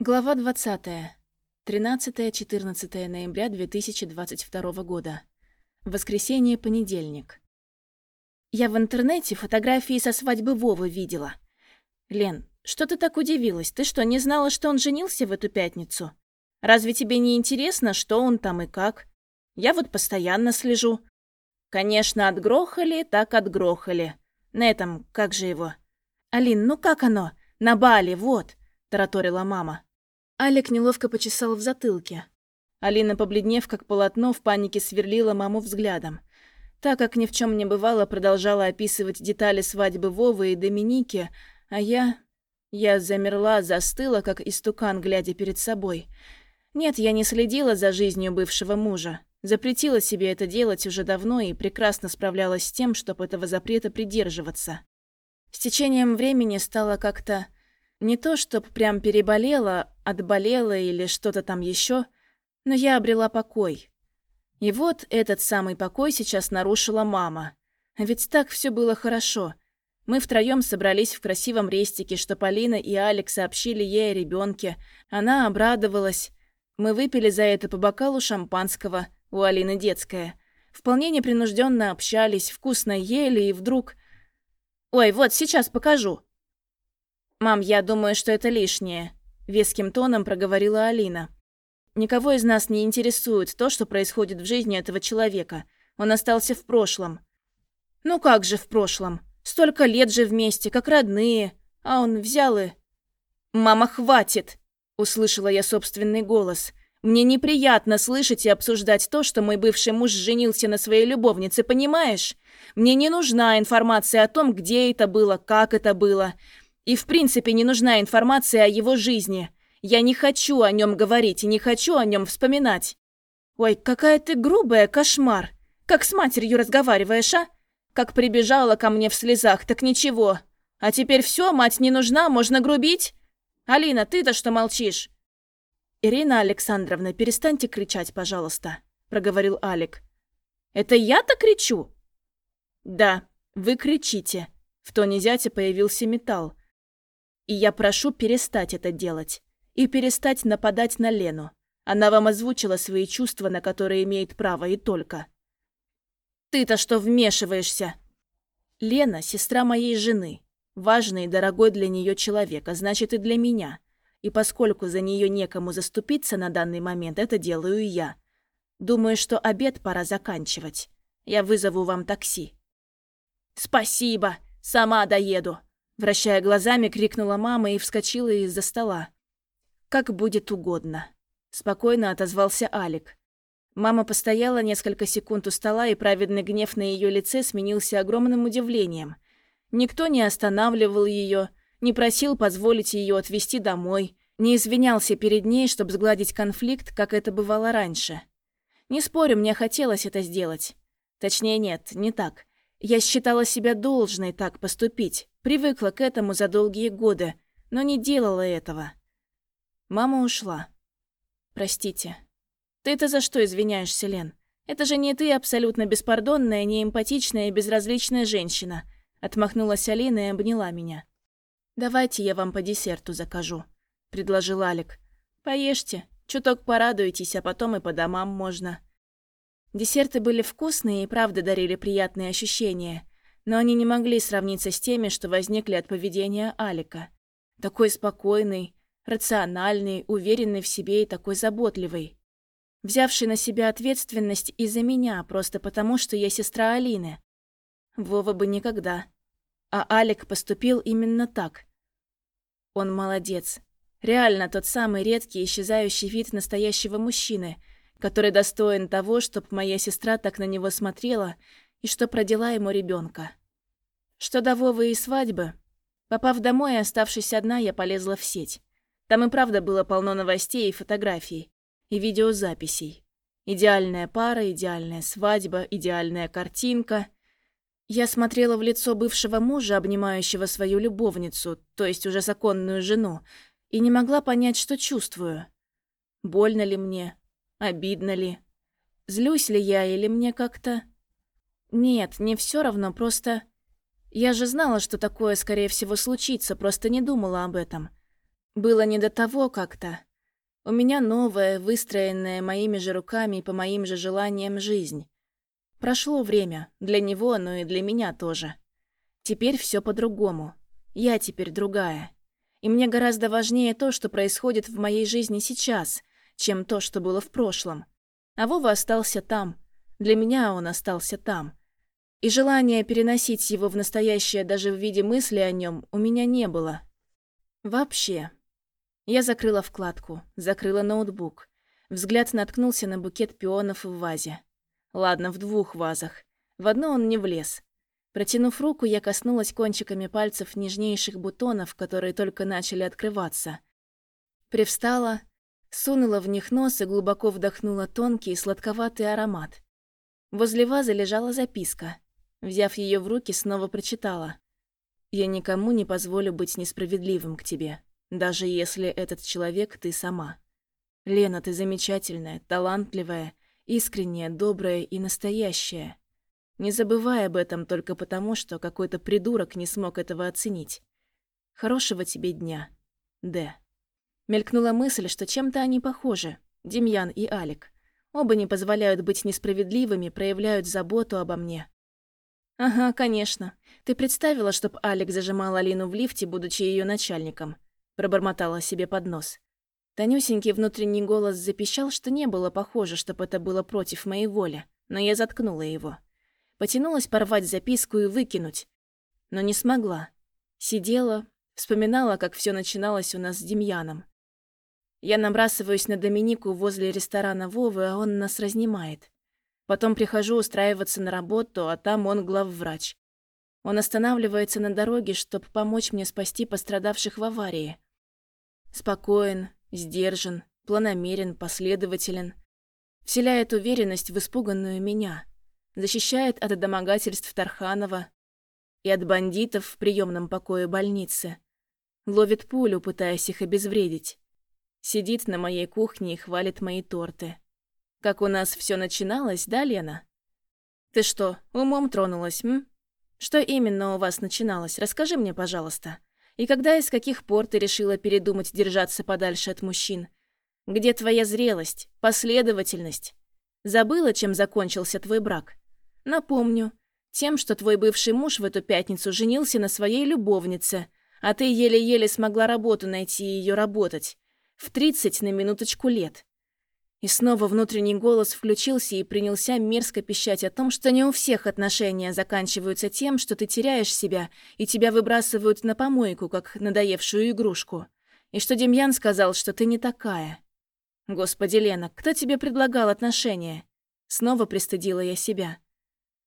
Глава 20. 13-14 ноября 2022 года. Воскресенье, понедельник. Я в интернете фотографии со свадьбы Вовы видела. Лен, что ты так удивилась? Ты что, не знала, что он женился в эту пятницу? Разве тебе не интересно, что он там и как? Я вот постоянно слежу. Конечно, отгрохали, так отгрохали. На этом, как же его? Алин, ну как оно? На Бали, вот, тараторила мама. Алик неловко почесал в затылке. Алина, побледнев как полотно, в панике сверлила маму взглядом. Так как ни в чем не бывало, продолжала описывать детали свадьбы Вовы и Доминики, а я... Я замерла, застыла, как истукан, глядя перед собой. Нет, я не следила за жизнью бывшего мужа. Запретила себе это делать уже давно и прекрасно справлялась с тем, чтобы этого запрета придерживаться. С течением времени стало как-то не то, чтоб прям переболела, отболела или что-то там еще, но я обрела покой. И вот этот самый покой сейчас нарушила мама. Ведь так все было хорошо. Мы втроем собрались в красивом рестике, что Полина и Алекс сообщили ей о ребенке. Она обрадовалась. Мы выпили за это по бокалу шампанского, у Алины детская. Вполне непринужденно общались, вкусно ели, и вдруг... «Ой, вот, сейчас покажу», «Мам, я думаю, что это лишнее», — веским тоном проговорила Алина. «Никого из нас не интересует то, что происходит в жизни этого человека. Он остался в прошлом». «Ну как же в прошлом? Столько лет же вместе, как родные. А он взял и...» «Мама, хватит!» — услышала я собственный голос. «Мне неприятно слышать и обсуждать то, что мой бывший муж женился на своей любовнице, понимаешь? Мне не нужна информация о том, где это было, как это было. И в принципе не нужна информация о его жизни. Я не хочу о нем говорить и не хочу о нем вспоминать. Ой, какая ты грубая, кошмар. Как с матерью разговариваешь, а? Как прибежала ко мне в слезах, так ничего. А теперь все, мать не нужна, можно грубить? Алина, ты-то что молчишь? Ирина Александровна, перестаньте кричать, пожалуйста, проговорил Алик. Это я-то кричу? Да, вы кричите. В тоне зятя появился металл. И я прошу перестать это делать. И перестать нападать на Лену. Она вам озвучила свои чувства, на которые имеет право и только. Ты-то что вмешиваешься? Лена – сестра моей жены. Важный и дорогой для нее человек, а значит и для меня. И поскольку за нее некому заступиться на данный момент, это делаю я. Думаю, что обед пора заканчивать. Я вызову вам такси. Спасибо, сама доеду. Вращая глазами, крикнула мама и вскочила из-за стола. «Как будет угодно», — спокойно отозвался Алик. Мама постояла несколько секунд у стола, и праведный гнев на ее лице сменился огромным удивлением. Никто не останавливал ее, не просил позволить ее отвезти домой, не извинялся перед ней, чтобы сгладить конфликт, как это бывало раньше. Не спорю, мне хотелось это сделать. Точнее, нет, не так. Я считала себя должной так поступить, привыкла к этому за долгие годы, но не делала этого. Мама ушла. Простите. Ты-то за что извиняешься, Лен? Это же не ты абсолютно беспардонная, неэмпатичная и безразличная женщина. Отмахнулась Алина и обняла меня. «Давайте я вам по десерту закажу», — предложил Алик. «Поешьте, чуток порадуйтесь, а потом и по домам можно». Десерты были вкусные и правда дарили приятные ощущения, но они не могли сравниться с теми, что возникли от поведения Алика. Такой спокойный, рациональный, уверенный в себе и такой заботливый. Взявший на себя ответственность из-за меня, просто потому, что я сестра Алины. Вова бы никогда. А Алик поступил именно так. Он молодец. Реально тот самый редкий исчезающий вид настоящего мужчины – который достоин того, чтобы моя сестра так на него смотрела и что продела ему ребенка. Что до Вовы и свадьбы, попав домой и оставшись одна, я полезла в сеть. Там и правда было полно новостей и фотографий, и видеозаписей. Идеальная пара, идеальная свадьба, идеальная картинка. Я смотрела в лицо бывшего мужа, обнимающего свою любовницу, то есть уже законную жену, и не могла понять, что чувствую. Больно ли мне, Обидно ли? Злюсь ли я или мне как-то... Нет, не все равно, просто... Я же знала, что такое, скорее всего, случится, просто не думала об этом. Было не до того как-то. У меня новая, выстроенная моими же руками и по моим же желаниям жизнь. Прошло время, для него, но и для меня тоже. Теперь все по-другому. Я теперь другая. И мне гораздо важнее то, что происходит в моей жизни сейчас, чем то, что было в прошлом. А Вова остался там. Для меня он остался там. И желания переносить его в настоящее даже в виде мысли о нем у меня не было. Вообще. Я закрыла вкладку, закрыла ноутбук. Взгляд наткнулся на букет пионов в вазе. Ладно, в двух вазах. В одно он не влез. Протянув руку, я коснулась кончиками пальцев нежнейших бутонов, которые только начали открываться. Привстала, сунула в них нос и глубоко вдохнула тонкий сладковатый аромат. Возле вазы лежала записка. Взяв ее в руки, снова прочитала. «Я никому не позволю быть несправедливым к тебе, даже если этот человек ты сама. Лена, ты замечательная, талантливая, искренняя, добрая и настоящая. Не забывай об этом только потому, что какой-то придурок не смог этого оценить. Хорошего тебе дня. Д. Мелькнула мысль, что чем-то они похожи. Демьян и Алик. Оба не позволяют быть несправедливыми, проявляют заботу обо мне. «Ага, конечно. Ты представила, чтоб Алик зажимал Алину в лифте, будучи ее начальником?» Пробормотала себе под нос. Тонюсенький внутренний голос запищал, что не было похоже, чтоб это было против моей воли, но я заткнула его. Потянулась порвать записку и выкинуть. Но не смогла. Сидела, вспоминала, как все начиналось у нас с Демьяном. Я набрасываюсь на Доминику возле ресторана Вовы, а он нас разнимает. Потом прихожу устраиваться на работу, а там он главврач. Он останавливается на дороге, чтобы помочь мне спасти пострадавших в аварии. Спокоен, сдержан, планомерен, последователен. Вселяет уверенность в испуганную меня защищает от домогательств Тарханова и от бандитов в приемном покое больницы. Ловит пулю, пытаясь их обезвредить. Сидит на моей кухне и хвалит мои торты. Как у нас все начиналось, да, Лена? Ты что, умом тронулась, м? Что именно у вас начиналось? Расскажи мне, пожалуйста. И когда и с каких пор ты решила передумать держаться подальше от мужчин? Где твоя зрелость, последовательность? Забыла, чем закончился твой брак? Напомню, тем, что твой бывший муж в эту пятницу женился на своей любовнице, а ты еле-еле смогла работу найти и ее работать. В тридцать на минуточку лет. И снова внутренний голос включился и принялся мерзко пищать о том, что не у всех отношения заканчиваются тем, что ты теряешь себя, и тебя выбрасывают на помойку, как надоевшую игрушку. И что Демьян сказал, что ты не такая. Господи, Лена, кто тебе предлагал отношения? Снова пристыдила я себя.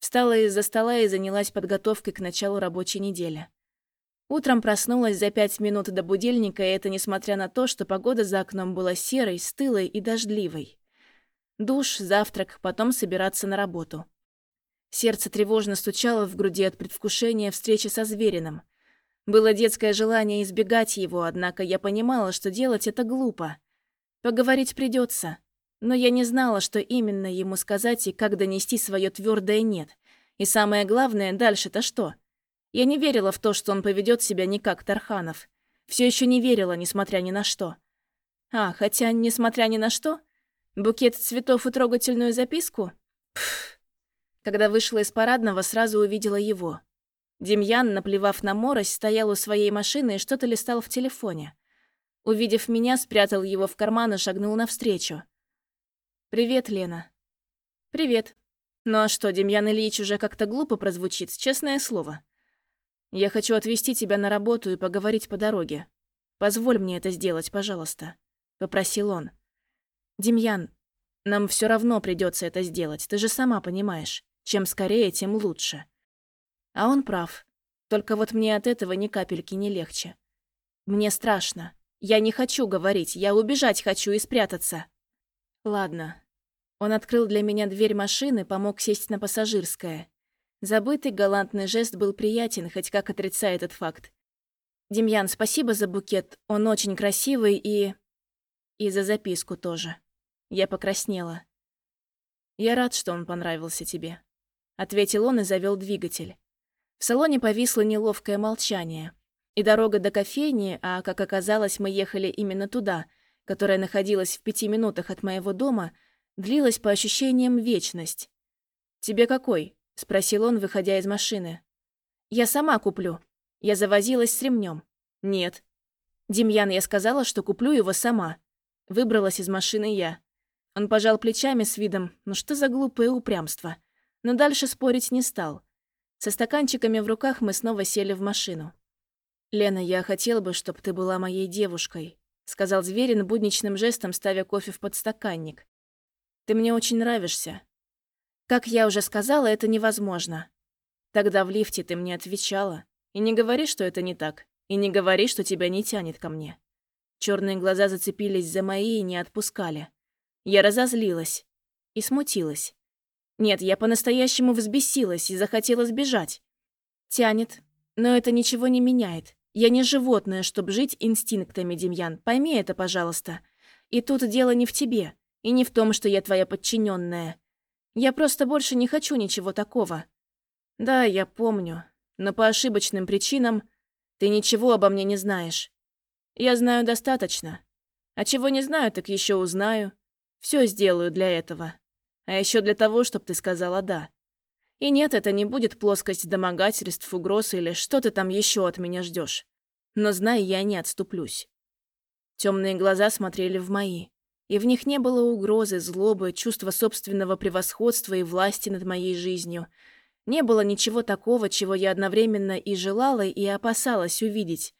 Встала из-за стола и занялась подготовкой к началу рабочей недели. Утром проснулась за пять минут до будильника, и это несмотря на то, что погода за окном была серой, стылой и дождливой. Душ, завтрак, потом собираться на работу. Сердце тревожно стучало в груди от предвкушения встречи со Звериным. Было детское желание избегать его, однако я понимала, что делать это глупо. Поговорить придется. Но я не знала, что именно ему сказать и как донести свое твердое «нет». И самое главное, дальше-то что? Я не верила в то, что он поведет себя не как Тарханов. Все еще не верила, несмотря ни на что. А, хотя, несмотря ни на что, букет цветов и трогательную записку? Пф. Когда вышла из парадного, сразу увидела его. Демьян, наплевав на морось, стоял у своей машины и что-то листал в телефоне. Увидев меня, спрятал его в карман и шагнул навстречу. «Привет, Лена». «Привет. Ну а что, Демьян Ильич уже как-то глупо прозвучит, честное слово. Я хочу отвезти тебя на работу и поговорить по дороге. Позволь мне это сделать, пожалуйста», — попросил он. «Демьян, нам все равно придется это сделать, ты же сама понимаешь. Чем скорее, тем лучше». А он прав. Только вот мне от этого ни капельки не легче. Мне страшно. Я не хочу говорить, я убежать хочу и спрятаться. Ладно. Он открыл для меня дверь машины, помог сесть на пассажирское. Забытый галантный жест был приятен, хоть как отрицая этот факт. «Демьян, спасибо за букет, он очень красивый и...» «И за записку тоже». Я покраснела. «Я рад, что он понравился тебе», — ответил он и завел двигатель. В салоне повисло неловкое молчание. И дорога до кофейни, а, как оказалось, мы ехали именно туда, которая находилась в пяти минутах от моего дома, длилась по ощущениям вечность. «Тебе какой?» — спросил он, выходя из машины. «Я сама куплю». Я завозилась с ремнем. «Нет». «Демьян, я сказала, что куплю его сама». Выбралась из машины я. Он пожал плечами с видом «Ну что за глупое упрямство?» Но дальше спорить не стал. Со стаканчиками в руках мы снова сели в машину. «Лена, я хотел бы, чтобы ты была моей девушкой», сказал Зверин будничным жестом, ставя кофе в подстаканник. «Ты мне очень нравишься». «Как я уже сказала, это невозможно». «Тогда в лифте ты мне отвечала. И не говори, что это не так. И не говори, что тебя не тянет ко мне». Черные глаза зацепились за мои и не отпускали. Я разозлилась и смутилась. Нет, я по-настоящему взбесилась и захотела сбежать. Тянет, но это ничего не меняет. Я не животное, чтобы жить инстинктами, Демьян. Пойми это, пожалуйста. И тут дело не в тебе, и не в том, что я твоя подчиненная. Я просто больше не хочу ничего такого. Да, я помню, но по ошибочным причинам ты ничего обо мне не знаешь. Я знаю достаточно. А чего не знаю, так еще узнаю. Все сделаю для этого. А еще для того, чтобы ты сказала «да». И нет, это не будет плоскость домогательств, угроз или что ты там еще от меня ждешь. Но знай, я не отступлюсь. Темные глаза смотрели в мои, и в них не было угрозы, злобы, чувства собственного превосходства и власти над моей жизнью. Не было ничего такого, чего я одновременно и желала, и опасалась увидеть.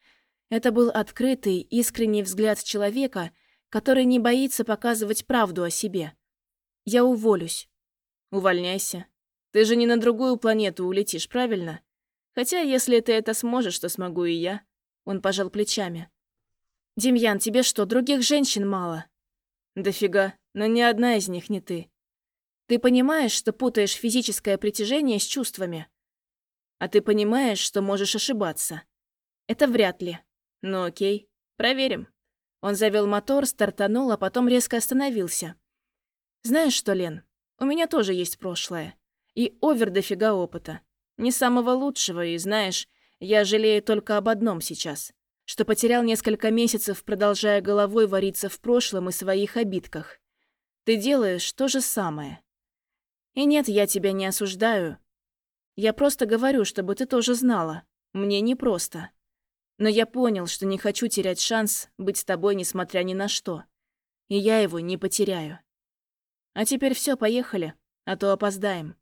Это был открытый, искренний взгляд человека, который не боится показывать правду о себе. Я уволюсь. Увольняйся. Ты же не на другую планету улетишь, правильно? Хотя, если ты это сможешь, то смогу и я. Он пожал плечами. Демьян, тебе что, других женщин мало? Дофига, но ни одна из них не ты. Ты понимаешь, что путаешь физическое притяжение с чувствами? А ты понимаешь, что можешь ошибаться? Это вряд ли. Ну окей, проверим. Он завел мотор, стартанул, а потом резко остановился. Знаешь что, Лен, у меня тоже есть прошлое. И овер дофига опыта. Не самого лучшего, и знаешь, я жалею только об одном сейчас. Что потерял несколько месяцев, продолжая головой вариться в прошлом и своих обидках. Ты делаешь то же самое. И нет, я тебя не осуждаю. Я просто говорю, чтобы ты тоже знала. Мне непросто. Но я понял, что не хочу терять шанс быть с тобой, несмотря ни на что. И я его не потеряю. А теперь все, поехали, а то опоздаем.